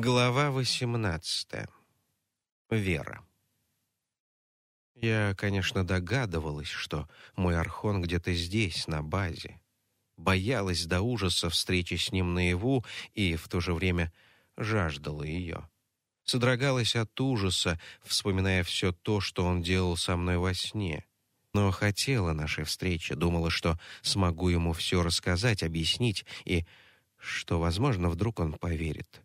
Глава 18. Вера. Я, конечно, догадывалась, что мой архон где-то здесь, на базе. Боялась до ужаса встречи с ним наяву и в то же время жаждала ее. Содрогалась от ужаса, вспоминая все то, что он делал со мной во сне. Но хотела нашей встречи, думала, что смогу ему все рассказать, объяснить, и что, возможно, вдруг он поверит.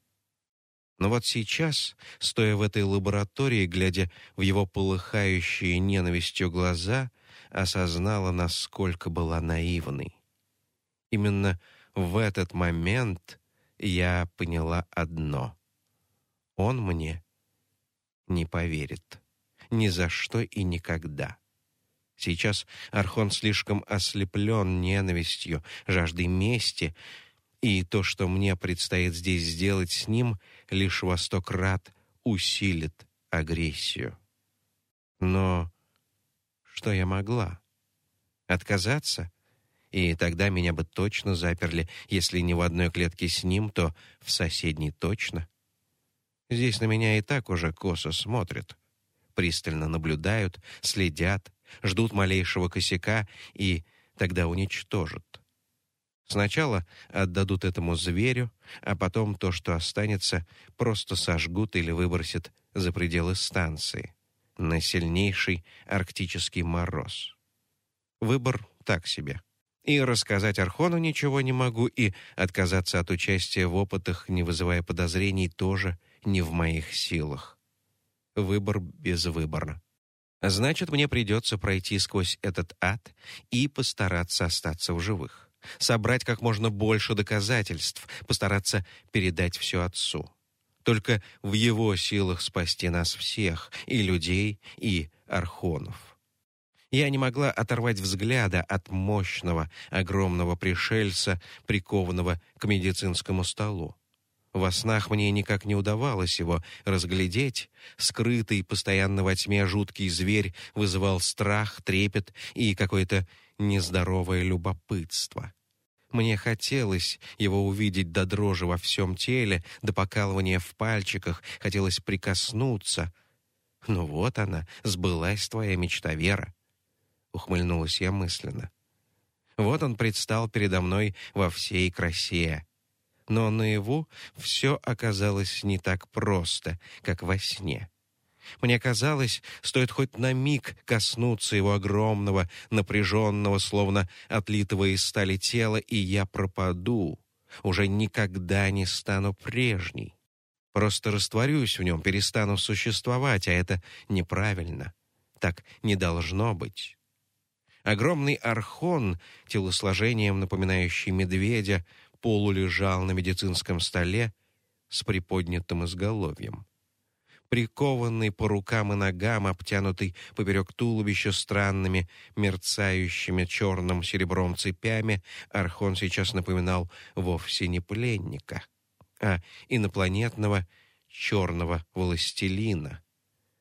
Но вот сейчас, стоя в этой лаборатории, глядя в его полыхающие ненавистью глаза, осознала, насколько была наивной. Именно в этот момент я поняла одно. Он мне не поверит. Ни за что и никогда. Сейчас Архон слишком ослеплен ненавистью, жаждой мести, и то, что мне предстоит здесь сделать с ним, лишь во сто крат усилит агрессию. Но что я могла? Отказаться? И тогда меня бы точно заперли, если не в одной клетке с ним, то в соседней точно. Здесь на меня и так уже косо смотрят, пристально наблюдают, следят, ждут малейшего косяка и тогда уничтожат. Сначала отдадут этому зверю, а потом то, что останется, просто сожгут или выбросят за пределы станции на сильнейший арктический мороз. Выбор так себе. И рассказать Архону ничего не могу, и отказаться от участия в опытах, не вызывая подозрений, тоже не в моих силах. Выбор без выбора. Значит, мне придется пройти сквозь этот ад и постараться остаться в живых собрать как можно больше доказательств, постараться передать все отцу. Только в его силах спасти нас всех, и людей, и архонов. Я не могла оторвать взгляда от мощного, огромного пришельца, прикованного к медицинскому столу. Во снах мне никак не удавалось его разглядеть. Скрытый постоянно во тьме жуткий зверь вызывал страх, трепет и какое-то нездоровое любопытство. Мне хотелось его увидеть до дрожи во всем теле, до покалывания в пальчиках, хотелось прикоснуться. Ну вот она, сбылась твоя мечта, Вера. Ухмыльнулась я мысленно. Вот он предстал передо мной во всей красе. Но наяву все оказалось не так просто, как во сне. Мне казалось, стоит хоть на миг коснуться его огромного, напряженного, словно отлитого из стали тела, и я пропаду, уже никогда не стану прежней. Просто растворюсь в нем, перестану существовать, а это неправильно. Так не должно быть. Огромный архон, телосложением напоминающий медведя, полулежал на медицинском столе с приподнятым изголовьем прикованный по рукам и ногам, обтянутый поперек туловища странными, мерцающими черным серебром цепями, Архон сейчас напоминал вовсе не пленника, а инопланетного черного властелина,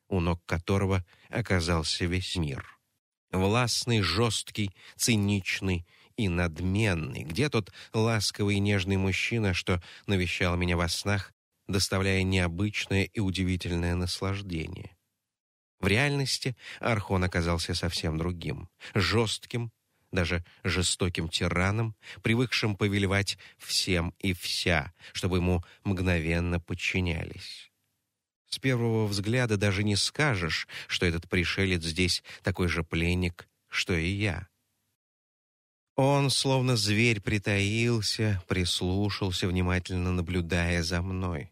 у ног которого оказался весь мир. Властный, жесткий, циничный и надменный. Где тот ласковый и нежный мужчина, что навещал меня во снах доставляя необычное и удивительное наслаждение. В реальности Архон оказался совсем другим, жестким, даже жестоким тираном, привыкшим повелевать всем и вся, чтобы ему мгновенно подчинялись. С первого взгляда даже не скажешь, что этот пришелец здесь такой же пленник, что и я. Он, словно зверь, притаился, прислушался, внимательно наблюдая за мной.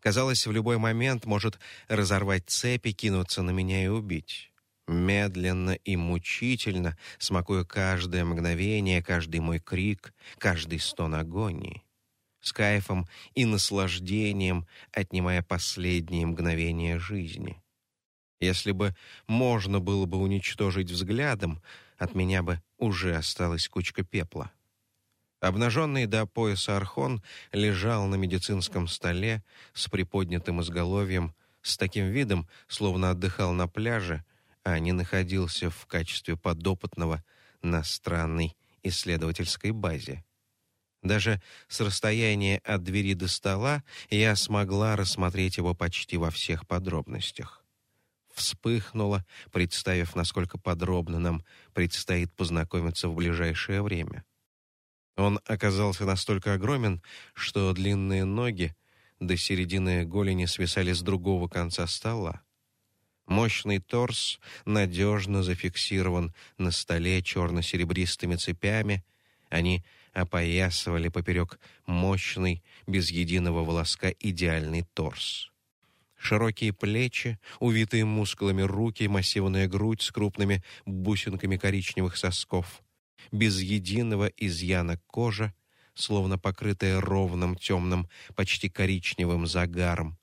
Казалось, в любой момент может разорвать цепи, кинуться на меня и убить. Медленно и мучительно, смакуя каждое мгновение, каждый мой крик, каждый стон агонии. С кайфом и наслаждением, отнимая последние мгновения жизни. Если бы можно было бы уничтожить взглядом, от меня бы уже осталась кучка пепла. Обнаженный до пояса архон лежал на медицинском столе с приподнятым изголовьем, с таким видом, словно отдыхал на пляже, а не находился в качестве подопытного на странной исследовательской базе. Даже с расстояния от двери до стола я смогла рассмотреть его почти во всех подробностях. Вспыхнула, представив, насколько подробно нам предстоит познакомиться в ближайшее время. Он оказался настолько огромен, что длинные ноги до середины голени свисали с другого конца стола. Мощный торс надежно зафиксирован на столе черно-серебристыми цепями. Они опоясывали поперек мощный, без единого волоска идеальный торс. Широкие плечи, увитые мускулами руки, массивная грудь с крупными бусинками коричневых сосков. Без единого изъяна кожа, словно покрытая ровным темным, почти коричневым загаром.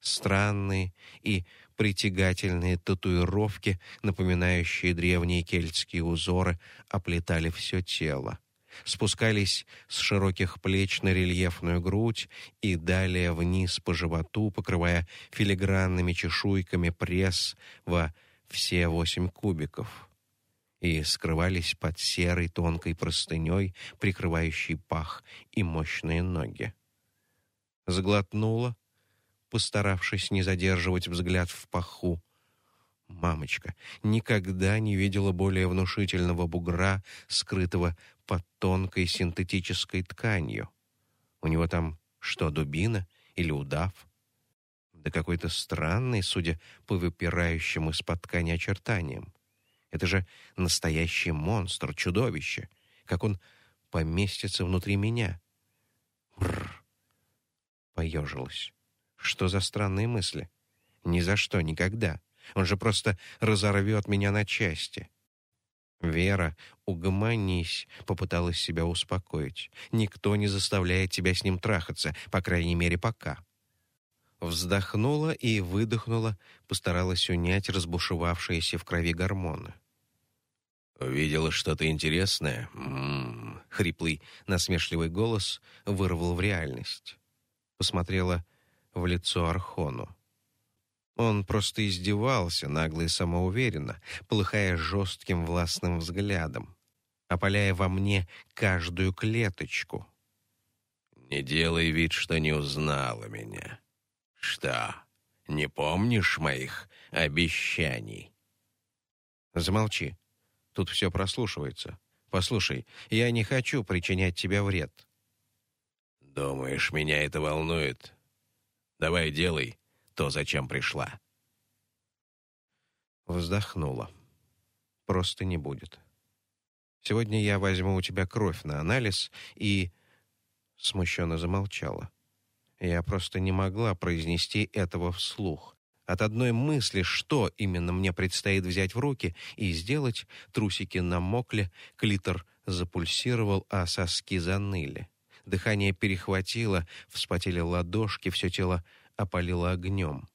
Странные и притягательные татуировки, напоминающие древние кельтские узоры, оплетали все тело. Спускались с широких плеч на рельефную грудь и далее вниз по животу, покрывая филигранными чешуйками пресс во все восемь кубиков и скрывались под серой тонкой простыней, прикрывающей пах и мощные ноги. Заглотнула, постаравшись не задерживать взгляд в паху. Мамочка никогда не видела более внушительного бугра, скрытого под тонкой синтетической тканью. У него там что, дубина или удав? Да какой-то странный, судя по выпирающим из-под ткани очертаниям. Это же настоящий монстр, чудовище. Как он поместится внутри меня? Бррр. Поежилась. Что за странные мысли? Ни за что, никогда. Он же просто разорвет меня на части. Вера, угомонись, попыталась себя успокоить. Никто не заставляет тебя с ним трахаться, по крайней мере, пока. Вздохнула и выдохнула, постаралась унять разбушевавшиеся в крови гормоны. «Увидела что-то интересное?» М -м -м. Хриплый, насмешливый голос вырвал в реальность. Посмотрела в лицо Архону. Он просто издевался, нагло и самоуверенно, полыхая жестким властным взглядом, опаляя во мне каждую клеточку. «Не делай вид, что не узнала меня. Что, не помнишь моих обещаний?» «Замолчи», Тут все прослушивается. Послушай, я не хочу причинять тебе вред. Думаешь, меня это волнует? Давай делай то, зачем пришла. Вздохнула. Просто не будет. Сегодня я возьму у тебя кровь на анализ и смущенно замолчала. Я просто не могла произнести этого вслух. От одной мысли, что именно мне предстоит взять в руки и сделать, трусики намокли, клитор запульсировал, а соски заныли. Дыхание перехватило, вспотели ладошки, все тело опалило огнем.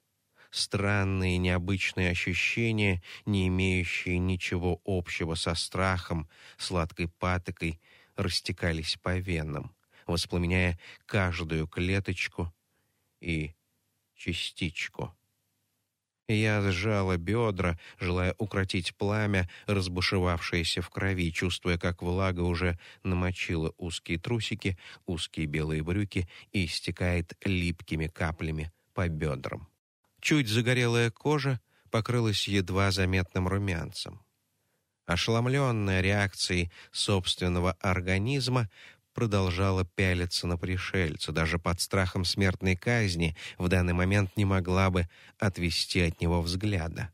Странные необычные ощущения, не имеющие ничего общего со страхом, сладкой патокой, растекались по венам, воспламеняя каждую клеточку и частичку. Я сжала бедра, желая укротить пламя, разбушевавшееся в крови, чувствуя, как влага уже намочила узкие трусики, узкие белые брюки и стекает липкими каплями по бедрам. Чуть загорелая кожа покрылась едва заметным румянцем. Ошеломленная реакцией собственного организма, продолжала пялиться на пришельца, даже под страхом смертной казни в данный момент не могла бы отвести от него взгляда.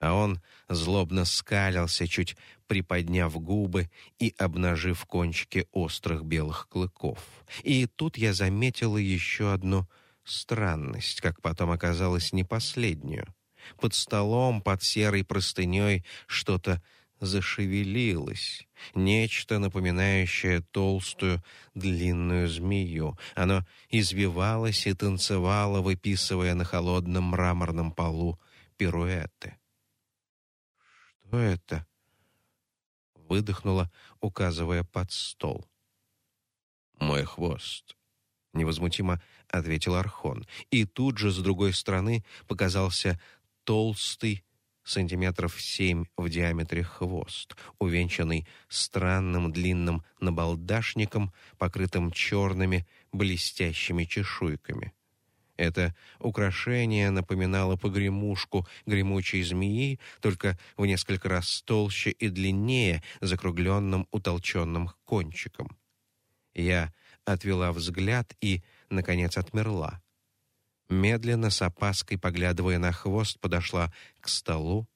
А он злобно скалился, чуть приподняв губы и обнажив кончики острых белых клыков. И тут я заметила еще одну странность, как потом оказалось не последнюю. Под столом, под серой простыней что-то зашевелилось. Нечто, напоминающее толстую длинную змею. Оно извивалось и танцевало, выписывая на холодном мраморном полу пируэты. «Что это?» — выдохнула, указывая под стол. «Мой хвост», — невозмутимо ответил Архон. И тут же с другой стороны показался толстый, сантиметров семь в диаметре хвост, увенчанный странным длинным набалдашником, покрытым черными блестящими чешуйками. Это украшение напоминало погремушку гремучей змеи, только в несколько раз толще и длиннее, закругленным утолченным кончиком. Я отвела взгляд и, наконец, отмерла. Медленно, с опаской, поглядывая на хвост, подошла к столу,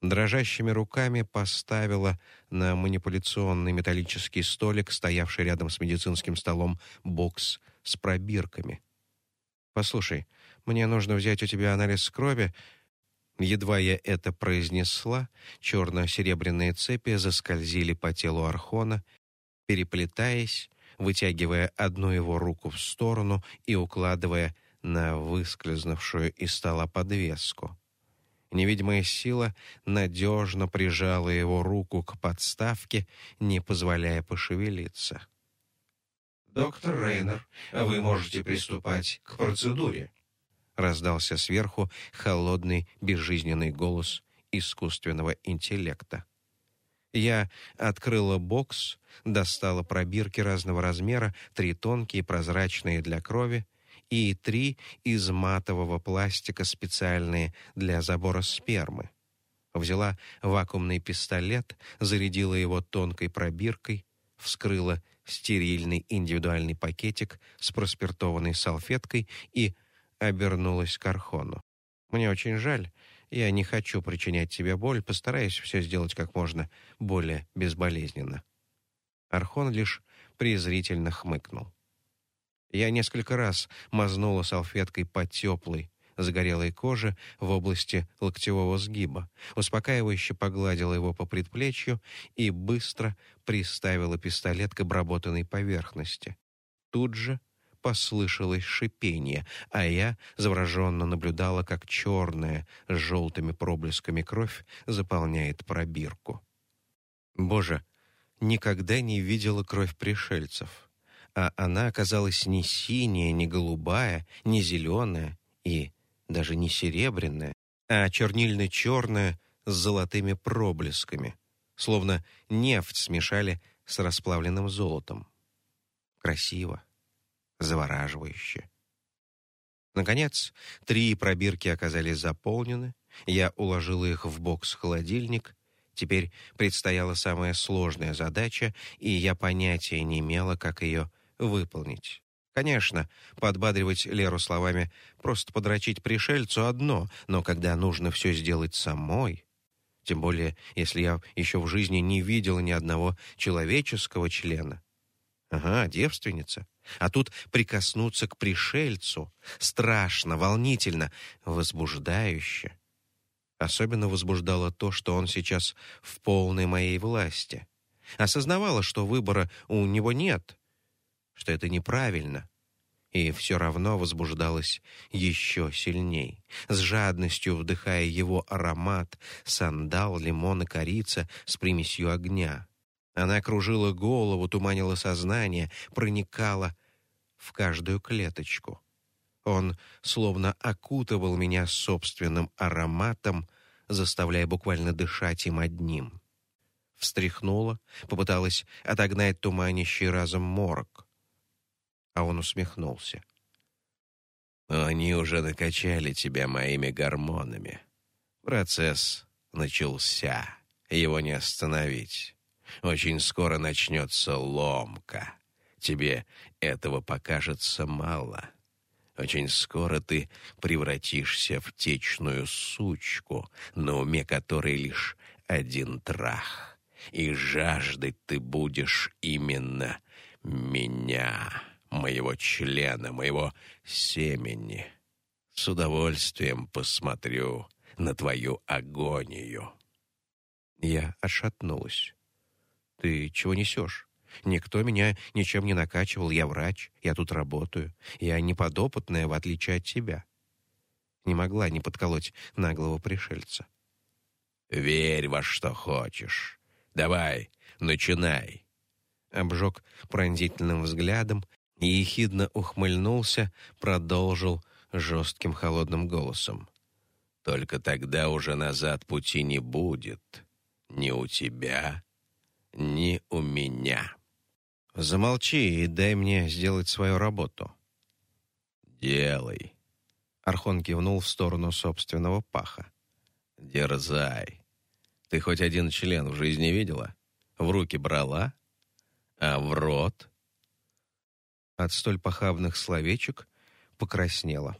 дрожащими руками поставила на манипуляционный металлический столик, стоявший рядом с медицинским столом, бокс с пробирками. «Послушай, мне нужно взять у тебя анализ крови». Едва я это произнесла, черно-серебряные цепи заскользили по телу Архона, переплетаясь, вытягивая одну его руку в сторону и укладывая на выскользнувшую из стола подвеску. Невидимая сила надежно прижала его руку к подставке, не позволяя пошевелиться. «Доктор Рейнер, вы можете приступать к процедуре», — раздался сверху холодный, безжизненный голос искусственного интеллекта. Я открыла бокс, достала пробирки разного размера, три тонкие, прозрачные для крови, и три из матового пластика специальные для забора спермы. Взяла вакуумный пистолет, зарядила его тонкой пробиркой, вскрыла стерильный индивидуальный пакетик с проспиртованной салфеткой и обернулась к Архону. «Мне очень жаль. Я не хочу причинять тебе боль. Постараюсь все сделать как можно более безболезненно». Архон лишь презрительно хмыкнул. Я несколько раз мазнула салфеткой по теплой, загорелой коже в области локтевого сгиба, успокаивающе погладила его по предплечью и быстро приставила пистолет к обработанной поверхности. Тут же послышалось шипение, а я завороженно наблюдала, как черная с желтыми проблесками кровь заполняет пробирку. Боже, никогда не видела кровь пришельцев а она оказалась не синяя, не голубая, не зеленая и даже не серебряная, а чернильно-черная с золотыми проблесками, словно нефть смешали с расплавленным золотом. Красиво, завораживающе. Наконец, три пробирки оказались заполнены, я уложила их в бокс-холодильник Теперь предстояла самая сложная задача, и я понятия не имела, как ее выполнить. Конечно, подбадривать Леру словами «просто подрочить пришельцу» одно, но когда нужно все сделать самой, тем более, если я еще в жизни не видела ни одного человеческого члена. Ага, девственница. А тут прикоснуться к пришельцу страшно, волнительно, возбуждающе. Особенно возбуждало то, что он сейчас в полной моей власти. Осознавала, что выбора у него нет, что это неправильно, и все равно возбуждалась еще сильней, с жадностью вдыхая его аромат, сандал, лимон и корица с примесью огня. Она кружила голову, туманила сознание, проникала в каждую клеточку. Он словно окутывал меня собственным ароматом, заставляя буквально дышать им одним. Встряхнула, попыталась отогнать туманящий разом морок а он усмехнулся. «Они уже накачали тебя моими гормонами. Процесс начался, его не остановить. Очень скоро начнется ломка. Тебе этого покажется мало. Очень скоро ты превратишься в течную сучку, на уме которой лишь один трах. И жаждать ты будешь именно меня» моего члена, моего семени. С удовольствием посмотрю на твою агонию». Я отшатнулась. «Ты чего несешь? Никто меня ничем не накачивал, я врач, я тут работаю, я не подопытная, в отличие от тебя». Не могла не подколоть наглого пришельца. «Верь во что хочешь. Давай, начинай!» Обжег пронзительным взглядом и ехидно ухмыльнулся, продолжил жестким холодным голосом. Только тогда уже назад пути не будет. Ни у тебя, ни у меня. Замолчи и дай мне сделать свою работу. Делай. Архон кивнул в сторону собственного паха. Дерзай. Ты хоть один член в жизни видела? В руки брала? А в рот? От столь похабных словечек покраснела.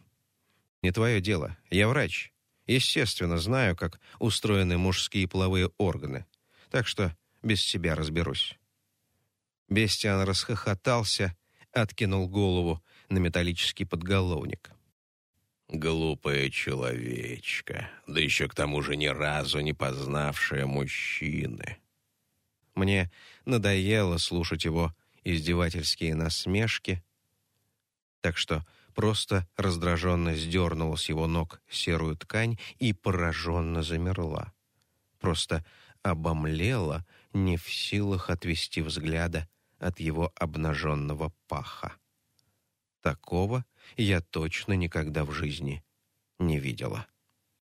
Не твое дело. Я врач. Естественно, знаю, как устроены мужские половые органы. Так что без тебя разберусь. Бестиан расхохотался, откинул голову на металлический подголовник. Глупая человечка, да еще к тому же ни разу не познавшая мужчины. Мне надоело слушать его издевательские насмешки, так что просто раздраженно сдернула с его ног серую ткань и пораженно замерла. Просто обомлела, не в силах отвести взгляда от его обнаженного паха. Такого я точно никогда в жизни не видела.